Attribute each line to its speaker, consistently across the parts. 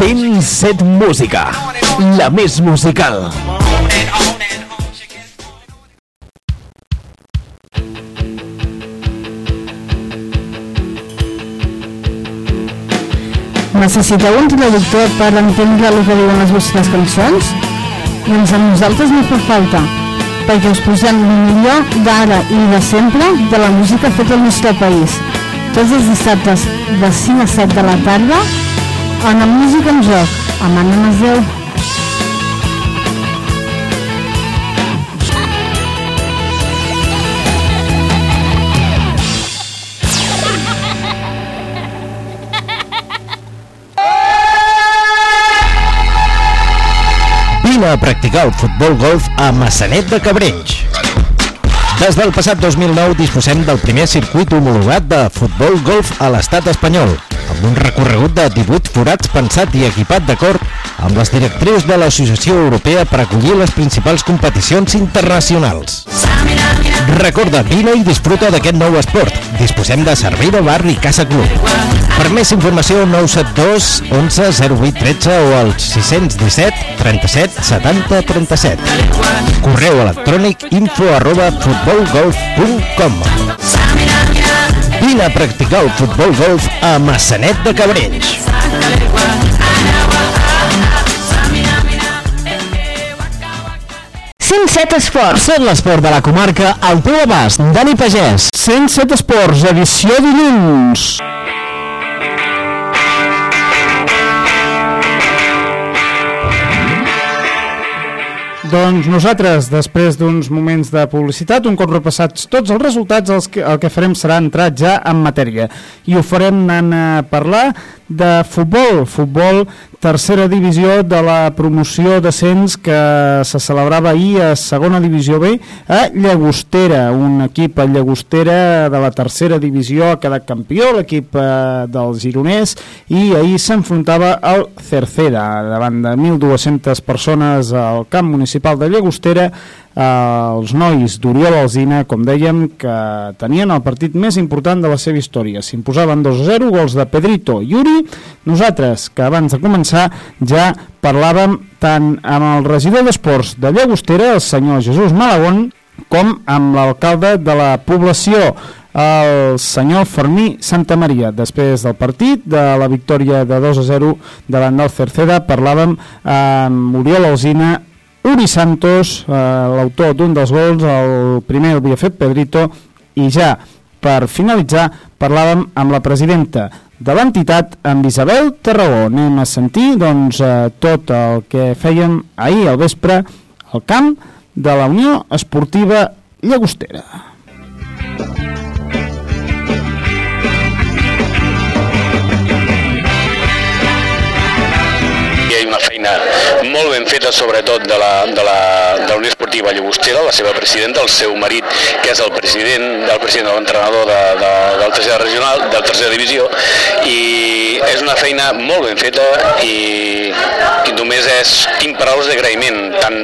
Speaker 1: 107 Música, la més musical.
Speaker 2: Necessiteu un traductor per entendre el que diuen les vostres cançons? Doncs a nosaltres no fa falta, perquè us posem el millor d'ara i de sempre de la música feta al nostre país. Tots els dissabtes de 5 a 7 de la tarda, en la música en joc, amb Anna Masdeu.
Speaker 3: Vine a practicar el futbol golf a Massanet de Cabrenys. Des del passat 2009 disposem del primer circuit homologat de futbol golf a l'estat espanyol, amb un recorregut de 18 forats pensat i equipat d'acord amb les directrius de l'Associació Europea per acollir les principals competicions internacionals. Recorda, vine i disfruta d'aquest nou esport. Disposem de servei de bar i casa club. Per més informació, 972 11 08 13 o al 617 37 70 37. Correu electrònic info arroba futbolgolf.com Vine a practicar el futbol golf a Massanet de Cabrenys.
Speaker 2: set Esports.
Speaker 1: Sent l'esport de la comarca al teu abast. Dani Pagès. 107 Esports, edició dilluns.
Speaker 4: Doncs nosaltres, després d'uns moments de publicitat, un cop repassats tots els resultats, els que, el que farem serà entrar ja en matèria. I ho farem anant a parlar de futbol, futbol tercera divisió de la promoció d'ascens que se celebrava ahir a segona divisió B a Llagostera, un equip a Llagostera de la tercera divisió ha quedat campió, l'equip eh, del Gironès i ahir s'enfrontava al Cerceda davant de 1.200 persones al camp municipal de Llagostera eh, els nois d'Oriol Alzina, com dèiem, que tenien el partit més important de la seva història. S'imposaven 2-0, gols de Pedrito i Uri. Nosaltres, que abans de començar ja parlàvem tant amb el regidor d'Esports de Llagostera, el senyor Jesús Malagón, com amb l'alcalde de la població, el senyor Fermí Santa Maria. Després del partit, de la victòria de 2 a 0 davant del Cerceda, parlàvem amb Oriol Alzina, Uri Santos, eh, l'autor d'un dels gols, el primer el havia fet Pedrito, i ja per finalitzar parlàvem amb la presidenta de l'entitat, amb Isabel Tarragó. Anem a sentir doncs, eh, tot el que fèiem ahir al vespre al camp de la Unió Esportiva Llagostera.
Speaker 5: Feina molt ben feta, sobretot de la, de la, de la Unió Esportiva Llagostera, la seva presidenta, el seu marit, que és el president, del president de l'entrenador de, de, del tercera regional, del tercera divisió, i és una feina molt ben feta i, i només és, tinc paraules d'agraïment, tant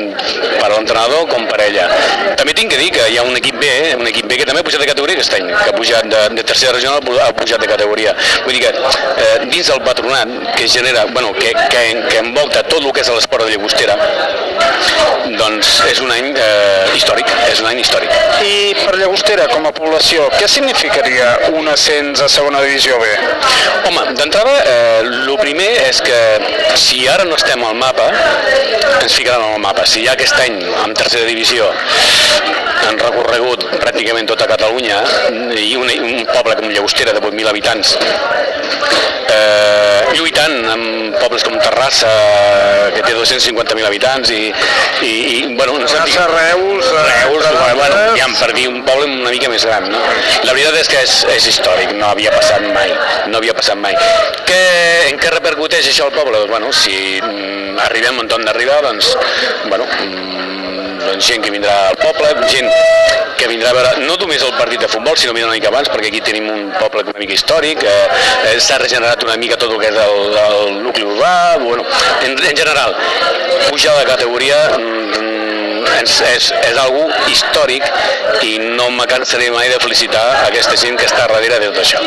Speaker 5: per l'entrenador com per ella. També tinc que dir que hi ha un equip B, eh, un equip B que també ha pujat de categoria aquest any, que ha pujat de, de tercera regional ha pujat de categoria. Vull dir que eh, dins del patronat que genera, bueno, que, que, que envolta tot el que és l'esport de Llagostera, doncs és un any eh, històric, és un any històric.
Speaker 6: I per Llagostera, com a població, què significaria un ascens a segona divisió B?
Speaker 5: Home, d'entrada, eh, el primer és que si ara no estem al mapa, ens ficaran al mapa. Si ja aquest any, en tercera divisió, han recorregut pràcticament tota Catalunya i un, un poble com Llagostera de 8.000 habitants eh, lluitant amb pobles com Terrassa que té 250.000 habitants i, i, i bueno, no sé,
Speaker 6: Reus, eh,
Speaker 5: Reus,
Speaker 6: Terrassa.
Speaker 5: bueno, ja per dir un poble una mica més gran no? la veritat és que és, és històric no havia passat mai no havia passat mai que, en què repercuteix això al poble? Doncs, bueno, si mm, arribem on hem d'arribar doncs, bueno, mm, gent que vindrà al poble, gent que vindrà a veure no només el partit de futbol, sinó una mica abans, perquè aquí tenim un poble una mica històric, eh, eh, s'ha regenerat una mica tot el que és el, el nucli urbà, bueno, en, en general, pujar de categoria mm, és, és, és algú històric i no me cansaré mai de felicitar aquesta gent que està darrere de tot això.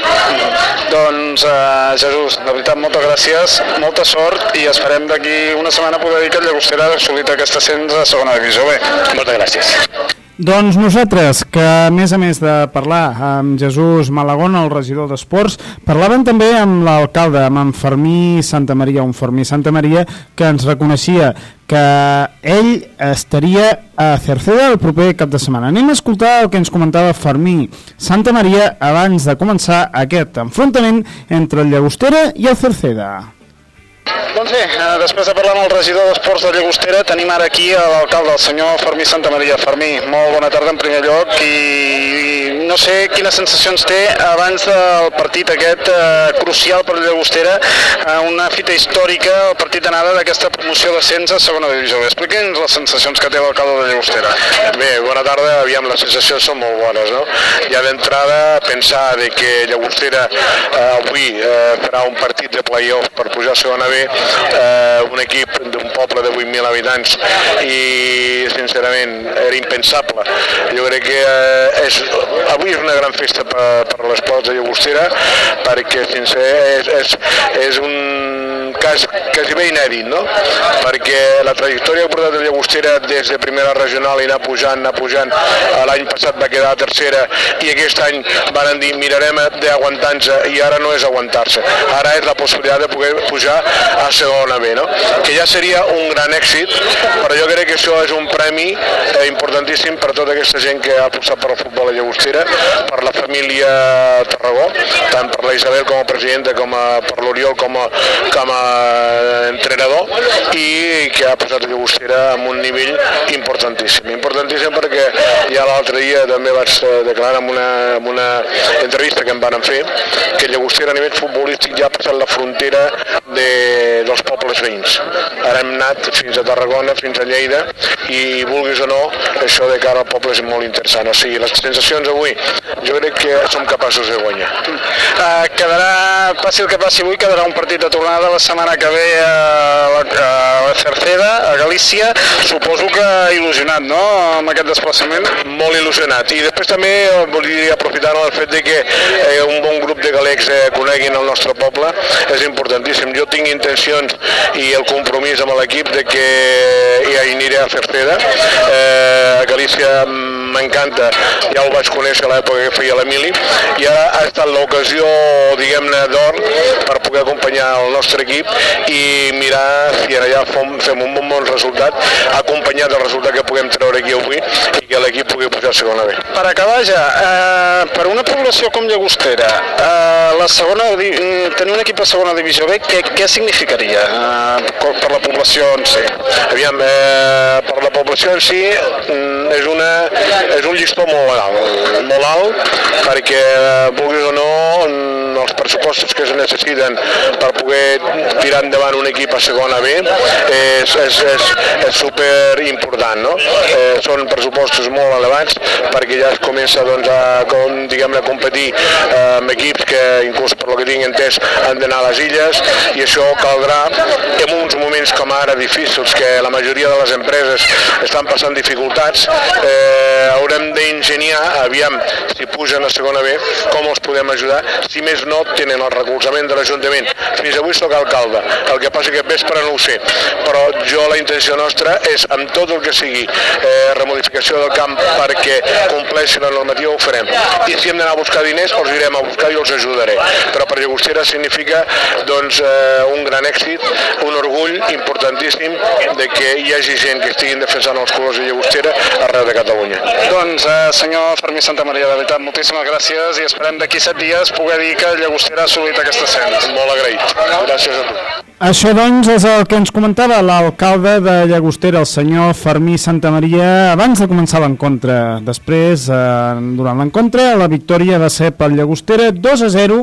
Speaker 6: Doncs, uh, Jesús, de veritat, moltes gràcies, molta sort i esperem d'aquí una setmana poder dir que el Llagostera ha assolit aquest ascens a segona divisió B.
Speaker 5: Moltes gràcies.
Speaker 4: Doncs nosaltres, que a més a més de parlar amb Jesús Malagón, el regidor d'Esports, parlàvem també amb l'alcalde, amb en Fermí Santa Maria, un Fermí Santa Maria que ens reconeixia que ell estaria a Cerceda el proper cap de setmana. Anem a escoltar el que ens comentava Fermí Santa Maria abans de començar aquest enfrontament entre el Llagostera i el Cerceda.
Speaker 6: Doncs bé, eh, després de parlar amb el regidor d'Esports de Llagostera, tenim ara aquí l'alcalde, el senyor Fermí Santa Maria. Fermí, molt bona tarda en primer lloc i, no sé quines sensacions té abans del partit aquest eh, crucial per Llagostera, eh, una fita històrica, el partit d'anada d'aquesta promoció d'ascens a segona divisió. Expliqui'ns les sensacions que té l'alcalde de Llagostera.
Speaker 7: Bé, bona tarda, aviam, les sensacions són molt bones, no? Ja d'entrada pensar de que Llagostera eh, avui eh, farà un partit de play-off per pujar a segona B, eh, un equip d'un poble de 8.000 habitants i sincerament era impensable. Jo crec que eh, és, avui és una gran festa per, per l'esport de Llagostera perquè sincer, és, és, és un cas quasi bé inèdit, no? Perquè la trajectòria que ha portat el Llagostera des de primera regional i anar pujant, anar pujant, l'any passat va quedar a tercera i aquest any van dir mirarem d'aguantar-nos i ara no és aguantar-se, ara és la possibilitat de poder pujar a segona B, no? que ja seria un gran èxit, però jo crec que això és un premi eh, importantíssim per tota aquesta gent que ha apostat per el futbol a Llagostera, per la família Tarragó, tant per la Isabel com a presidenta, com a, per l'Oriol com a, com a entrenador, i que ha posat a Llagostera en un nivell importantíssim. Importantíssim perquè ja l'altre dia també vaig declarar en una, en una entrevista que em van fer que Llagostera a nivell futbolístic ja ha passat la frontera de, dels pobles veïns. Ara hem anat fins a Tarragona, fins a Lleida, i vulguis o no, això de cara al poble és molt interessant. O sigui, les sensacions avui, jo crec que som capaços de guanyar.
Speaker 6: Uh, quedarà, passi el que passi avui, quedarà un partit de tornada la setmana que ve a la, a la Cerceda, a Galícia. Suposo que il·lusionat, no?, amb aquest desplaçament.
Speaker 7: Molt il·lusionat. I després també volia aprofitar el fet de que eh, un bon grup de galecs eh, coneguin el nostre poble és importantíssim. Jo tinc intencions i el compromís amb l'equip de que ja aniré a Cerceda. Eh, a Galícia m'encanta, ja ho vaig conèixer a l'època que feia l'Emili, i ara ha estat l'ocasió, diguem-ne, d'or per poder acompanyar el nostre equip i mirar si allà fem, fem un bon, bon resultat, acompanyat del resultat que puguem treure aquí avui i que l'equip pugui pujar a segona B.
Speaker 6: Per acabar ja, eh, per una població com Llagostera, eh, la segona, tenir un equip a segona divisió B, què, què significaria eh, per la població en si?
Speaker 7: Aviam, eh, per la població en si mm, és, una, és un llistó molt alt, molt alt perquè, vulguis o no, els pressupostos que es necessiten per poder tirar endavant un equip a segona B és, és, és, és super important, no? Eh, són pressupostos molt elevats perquè ja es comença doncs, a com, diguem a competir eh, amb equips que inclús per lo que tinc entès han d'anar a les illes i això caldrà en uns moments com ara difícils que la majoria de les empreses estan passant dificultats eh, haurem d'ingeniar aviam si pugen a segona B com els podem ajudar si més no tenen el recolzament de l'Ajuntament. Fins avui sóc alcalde, el que passa que vespre no ho sé, però jo la intenció nostra és amb tot el que sigui eh, remodificació del camp perquè compleixi la normativa ho farem. I si hem d'anar a buscar diners, els irem a buscar i els ajudaré. Però per Llagostera significa doncs, eh, un gran èxit, un orgull importantíssim de que hi hagi gent que estiguin defensant els colors de Llagostera arreu de Catalunya.
Speaker 6: Doncs, eh, senyor Fermí Santa Maria, de veritat, moltíssimes gràcies i esperem d'aquí set dies poder dir que Llagostera ha assolit aquest ascens.
Speaker 7: Molt agraït. Gràcies a tu.
Speaker 4: Això, doncs, és el que ens comentava l'alcalde de Llagostera, el senyor Fermí Santa Maria, abans de començar l'encontre. Després, eh, durant l'encontre, la victòria va ser pel Llagostera 2 a 0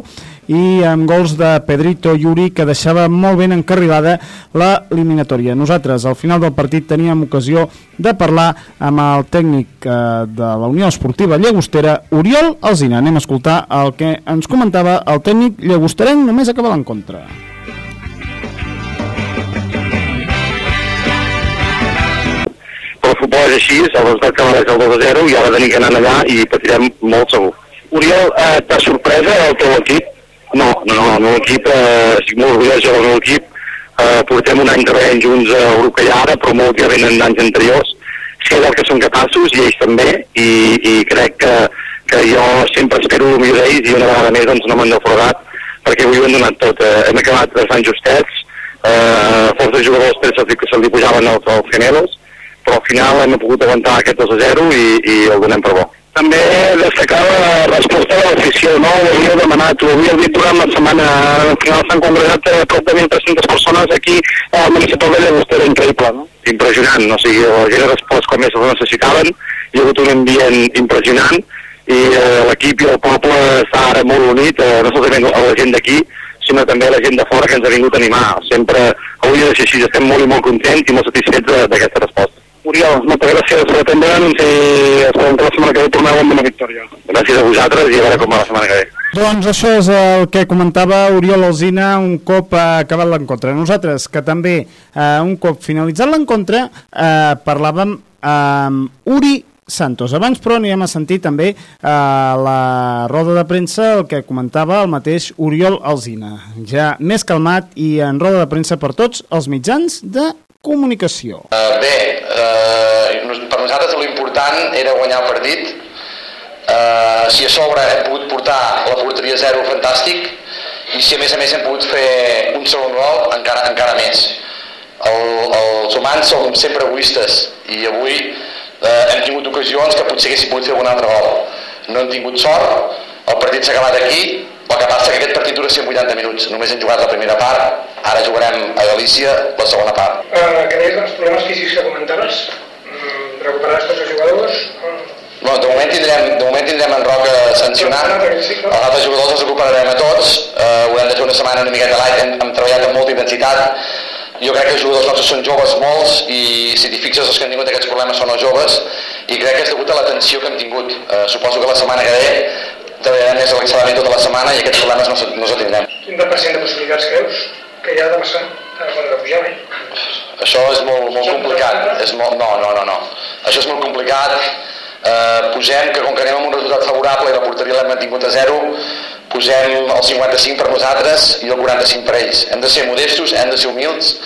Speaker 4: i amb gols de Pedrito Yuri que deixava molt ben encarrilada l'eliminatòria. Nosaltres al final del partit teníem ocasió de parlar amb el tècnic eh, de la Unió Esportiva Llagostera, Oriol Alzina. Anem a escoltar el que ens comentava el tècnic llagosterenc només acaba l'encontre.
Speaker 8: el futbol és així, el resultat que és el 2 a 0 i ara tenim que anar allà i patirem molt segur. Oriol, eh, t'ha sorpresa el teu equip? No, no, no, el meu equip, eh, estic molt orgullós del meu equip, eh, portem un any treballant junts a Urucallada, però molt que venen d'anys anteriors, sé del que són capaços i ells també, i, i crec que, que jo sempre espero el millor d'ells i una vegada més doncs, no m'han defraudat perquè avui ho hem donat tot. Eh, hem acabat bastant justets, eh, força jugadors que se'ls se li pujaven els, els gemelos, però al final hem pogut aguantar aquest 2 a 0 i, i el donem per bo. També destacar l'afició, no? Ho havia demanat, ho havia dit durant la setmana, al final s'han congregat eh, prop de 1.300 persones aquí al municipal de Llagostera, increïble, no? Impressionant, no? o sigui, la gent ha respost com més els necessitaven, hi ha hagut un ambient impressionant, i eh, l'equip i el poble està ara molt unit, eh, no solament la gent d'aquí, sinó també la gent de fora que ens ha vingut a animar. Sempre hauria de ser així, estem molt i molt contents i molt satisfets d'aquesta resposta. Oriol, moltes gràcies per atendre'ns i esperem que la setmana que ve torneu amb una victòria. Gràcies a vosaltres i a veure com va la setmana que ve.
Speaker 4: Doncs això és el que comentava Oriol Alzina un cop ha acabat l'encontre. Nosaltres, que també eh, un cop finalitzat l'encontre, eh, parlàvem amb Uri Santos. Abans, però, anirem a sentir també a eh, la roda de premsa el que comentava el mateix Oriol Alzina. Ja més calmat i en roda de premsa per tots els mitjans de comunicació.
Speaker 9: Uh, bé, uh, per nosaltres l'important era guanyar el partit. Uh, si a sobre hem pogut portar la porteria zero, fantàstic, i si a més a més hem pogut fer un segon gol, encara, encara més. El, els humans som sempre egoistes i avui eh, hem tingut ocasions que potser haguéssim pogut fer un altre gol. No hem tingut sort, el partit s'ha acabat aquí, el que passa que aquest partit dura 180 minuts, només hem jugat la primera part, ara jugarem a Galícia la segona part.
Speaker 10: Uh, que deies dels problemes físics que comentaves, mm, recuperaràs tots els jugadors?
Speaker 9: Bueno, de moment tindrem, de moment tindrem en Roca sancionant, els altres jugadors els recuperarem a tots, eh, ho hem de fer una setmana una miqueta light, hem, hem treballat amb molta intensitat, jo crec que els jugadors nostres són joves molts i si t'hi fixes els que han tingut aquests problemes són els joves i crec que és degut a la tensió que hem tingut. Eh, suposo que la setmana que ve treballarem més relaxadament tota la setmana i aquests problemes no, no els tindrem.
Speaker 10: Quin percent de possibilitats creus que hi ha de passar quan? Eh?
Speaker 9: Això és molt, molt complicat. És molt, no, no, no, no. Això és molt complicat. Eh, posem que com que anem amb un resultat favorable i la porteria l'hem mantingut a zero, posem el 55 per nosaltres i el 45 per ells. Hem de ser modestos, hem de ser humils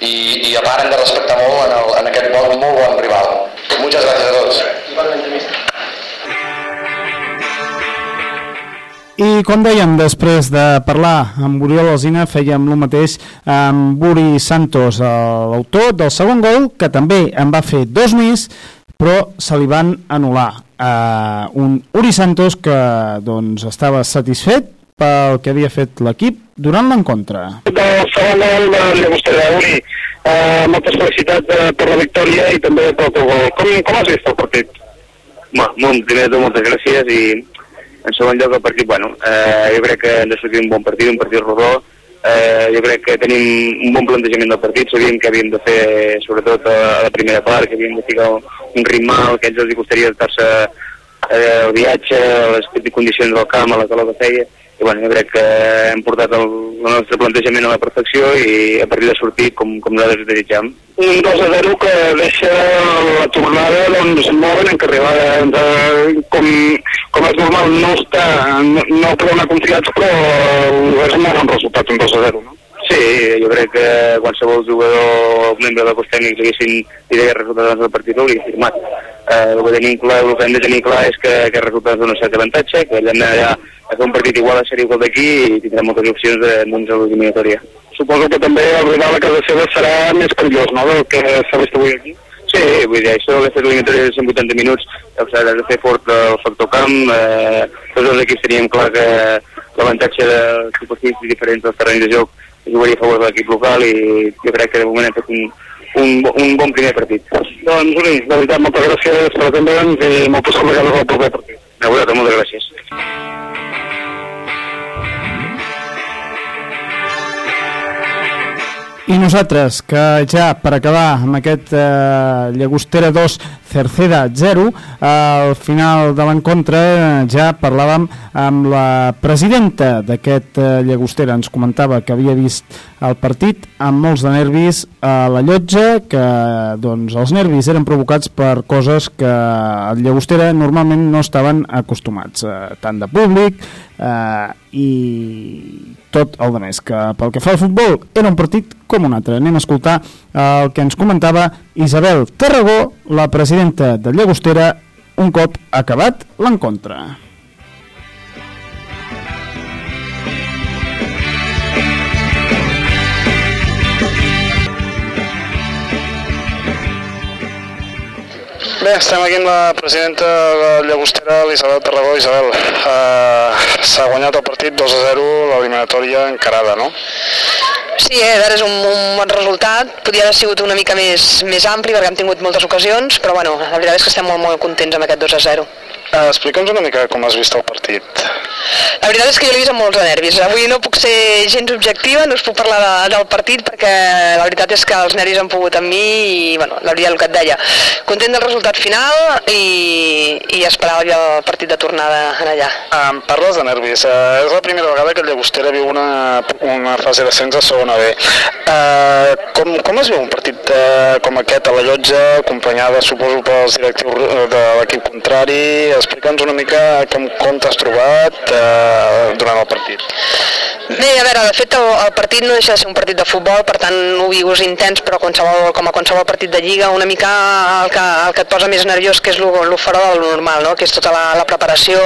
Speaker 9: i, i a part hem de respectar molt en, el, en aquest bon, molt bon rival. Moltes gràcies a tots.
Speaker 4: I com dèiem, després de parlar amb Oriol Alzina, fèiem el mateix amb Uri Santos, l'autor del segon gol, que també en va fer dos més, però se li van anul·lar uh, un Uri Santos que doncs, estava satisfet pel que havia fet l'equip durant l'encontre.
Speaker 8: Del segon gol de Llagostera, Uri, uh, moltes felicitats uh, per la victòria i també pel teu gol. Com, com has vist el partit? Bueno, primer de moltes gràcies i en segon lloc el partit, bueno, eh, jo crec que hem de sortir un bon partit, un partit rodó, eh, jo crec que tenim un bon plantejament del partit, sabíem que havíem de fer, sobretot a, a la primera part, que havíem de ficar un ritme al que ells els costaria adaptar-se eh, el viatge, les condicions del camp, a la calor que feia, i bueno, jo crec que hem portat el, el nostre plantejament a la perfecció i a partir de sortir com, com nosaltres desitjam. Un 2 a 0 que deixa la tornada doncs, molt ben encarrilada. Eh, com, com és normal, no està, no, no anar confiats, però és un bon resultat, un 2 a 0, no? Sí, jo crec que qualsevol jugador o membre del cos tècnic haguessin idees resultats del partit hauria firmat. Eh, el, que tenim clar, el que hem de tenir clar és que aquest resultat dona cert avantatge, que hem d'anar a fer un partit igual a ser igual d'aquí i tindrem moltes opcions de, doncs, a l'eliminatòria. Suposo que també el rival a casa seva serà més perillós, no?, del que s'ha vist avui aquí. Sí, vull dir, això de fer l'eliminatòria de 180 minuts, s'ha de fer fort el factor camp, eh, tots els equips teníem clar que l'avantatge dels tipus diferents dels terrenys de joc jugaria a favor de l'equip local i jo crec que de moment hem fet un, un, un bon primer partit. Doncs, Uri, de veritat, moltes gràcies per atendre'ns i moltes col·legues al proper partit. A vosaltres, moltes gràcies.
Speaker 4: I nosaltres, que ja per acabar amb aquest eh, Llagostera 2 Cerceda 0. Al final de l'encontre ja parlàvem amb la presidenta d'aquest Llagostera. Ens comentava que havia vist el partit amb molts de nervis a la llotja, que doncs, els nervis eren provocats per coses que el Llagostera normalment no estaven acostumats, eh, tant de públic eh, i tot el de més, que pel que fa al futbol era un partit com un altre. Anem a escoltar el que ens comentava Isabel Tarragó, la presidenta de Llagostera, un cop acabat l'encontre.
Speaker 6: Bé, estem aquí amb la presidenta de Llagostera, l'Isabel Tarragó. Isabel, eh, s'ha guanyat el partit 2 a 0, l'eliminatòria encarada, no?
Speaker 11: Sí, eh, és un, un bon resultat. Podria haver sigut una mica més, més ampli perquè hem tingut moltes ocasions, però bueno, la veritat és que estem molt, molt contents amb aquest 2 a 0.
Speaker 6: Eh, Explica'ns una mica com has vist el partit.
Speaker 11: La veritat és que jo l'he vist amb molts de nervis. Avui no puc ser gens objectiva, no us puc parlar de, del partit perquè la veritat és que els nervis han pogut amb mi i, bueno, la veritat el que et deia, content del resultat final i, i esperava ja el partit de tornada en allà.
Speaker 6: Em parles de nervis. Eh, és la primera vegada que el Llagostera viu una, una fase d'ascens a segona B. Eh, com, com es viu un partit eh, com aquest a la llotja, acompanyada, suposo, pels directius de l'equip contrari? Explica'ns una mica com, com t'has trobat eh, durant el partit.
Speaker 11: Bé, a veure, de fet el, el partit no deixa de ser un partit de futbol, per tant ho vius intens, però qualsevol, com a qualsevol partit de lliga, una mica el que, el que et posa més nerviós que és el fora del normal, no? que és tota la, la preparació,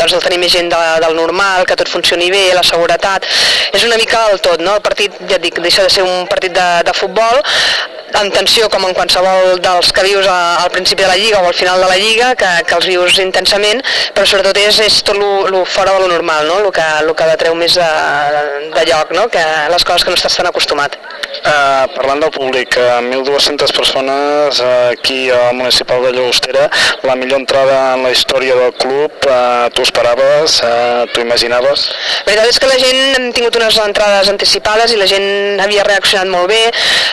Speaker 11: doncs el tenir més gent de, del normal, que tot funcioni bé, la seguretat, és una mica el tot, no? el partit, ja et dic, deixa de ser un partit de, de futbol, amb tensió com en qualsevol dels que vius a, al principi de la Lliga o al final de la Lliga, que, que els vius intensament, però sobretot és, és tot el fora de lo normal, no? el, que, el que treu més de, de lloc, no? que les coses que no estàs tan acostumat.
Speaker 6: Uh, parlant del públic, uh, 1.200 persones uh, aquí al municipal de Llagostera, la millor entrada en la història del club, uh, tu esperaves, uh, tu imaginaves?
Speaker 11: La veritat és que la gent hem tingut unes entrades anticipades i la gent havia reaccionat molt bé,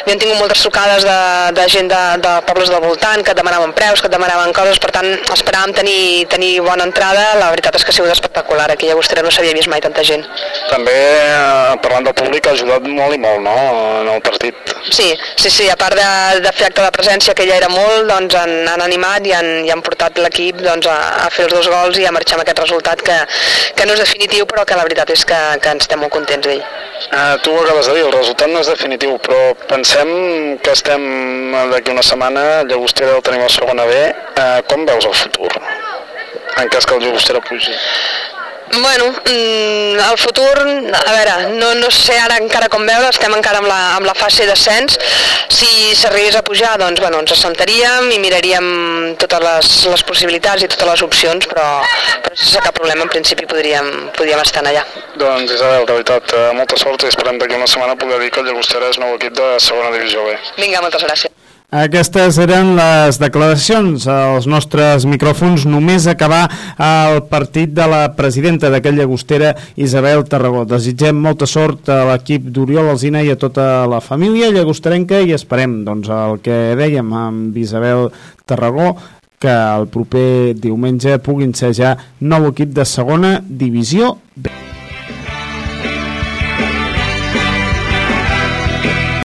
Speaker 11: havien tingut moltes trucades de, de gent de, de pobles del voltant que et demanaven preus, que et demanaven coses, per tant esperàvem tenir, tenir bona entrada, la veritat és que ha sigut espectacular, aquí a Llagostera no s'havia vist mai tanta gent.
Speaker 6: També, uh, parlant del públic, ha ajudat molt i molt, no?, en el partit.
Speaker 11: Sí, sí, sí, a part de, de fer acte de presència, que ja era molt, doncs han, han animat i han, i han portat l'equip doncs, a, a fer els dos gols i a marxar amb aquest resultat que, que no és definitiu, però que la veritat és que, que ens estem molt contents d'ell.
Speaker 6: Uh, tu ho acabes de dir, el resultat no és definitiu, però pensem que estem d'aquí una setmana, Llagostera el tenim a segona B, uh, com veus el futur? En cas que el Llagostera pugi.
Speaker 11: Bueno, mm, el futur, a veure, no, no sé ara encara com veure, estem encara amb la, amb la fase d'ascens, si s'arribés a pujar, doncs bueno, ens assentaríem i miraríem totes les, les possibilitats i totes les opcions, però, però sense cap problema, en principi podríem, podríem estar allà.
Speaker 6: Doncs Isabel, de veritat, eh, molta sort i esperem d'aquí una setmana poder dir que el Llagostera és nou equip de segona divisió B.
Speaker 11: Vinga, moltes gràcies.
Speaker 4: Aquestes eren les declaracions als nostres micròfons només acabar el partit de la presidenta d'aquella llagostera Isabel Tarragó. Desitgem molta sort a l'equip d'Oriol Alzina i a tota la família llagosterenca i esperem doncs, el que dèiem amb Isabel Tarragó que el proper diumenge puguin ser ja nou equip de segona divisió B.